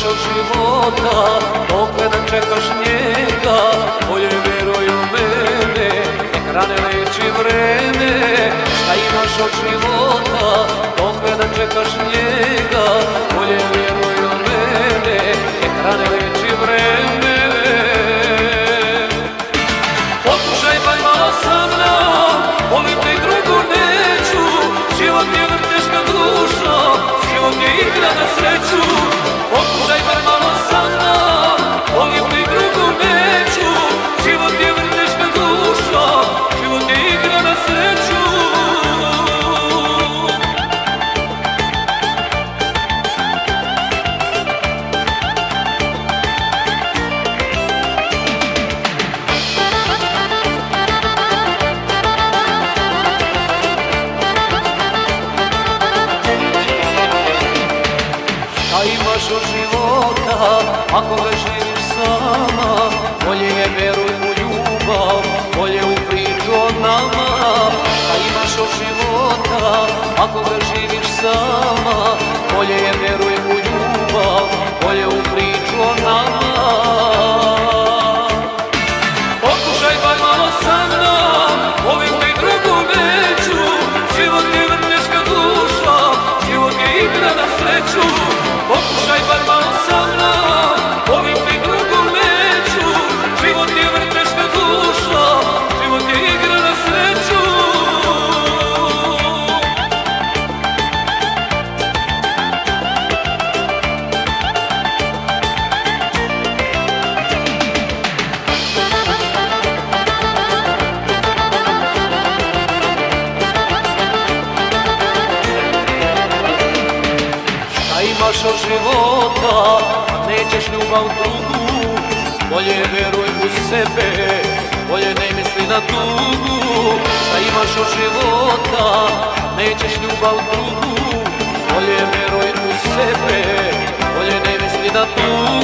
od života Dokle da čekaš njega Bolje vjeruj u mene Nek rane leči vreme. Šta imaš od života Dokle da čekaš njega Bolje vjeruj u mene Nek rane leči vreme. Pokušaj bar malo sa mnom Volim te drugu neću Život je vrteška duša Život je igra na sreću od života ako ga živiš sama. Bolje je veruj u ljubav, bolje u priču o nama. Šta imaš od života ako ga živiš imaš od života, nećeš ljubav drugu Bolje vjeruj u sebe, bolje ne misli na tugu. Šta imaš od života, nećeš ljubav drugu Bolje vjeruj u sebe, bolje ne misli na tugu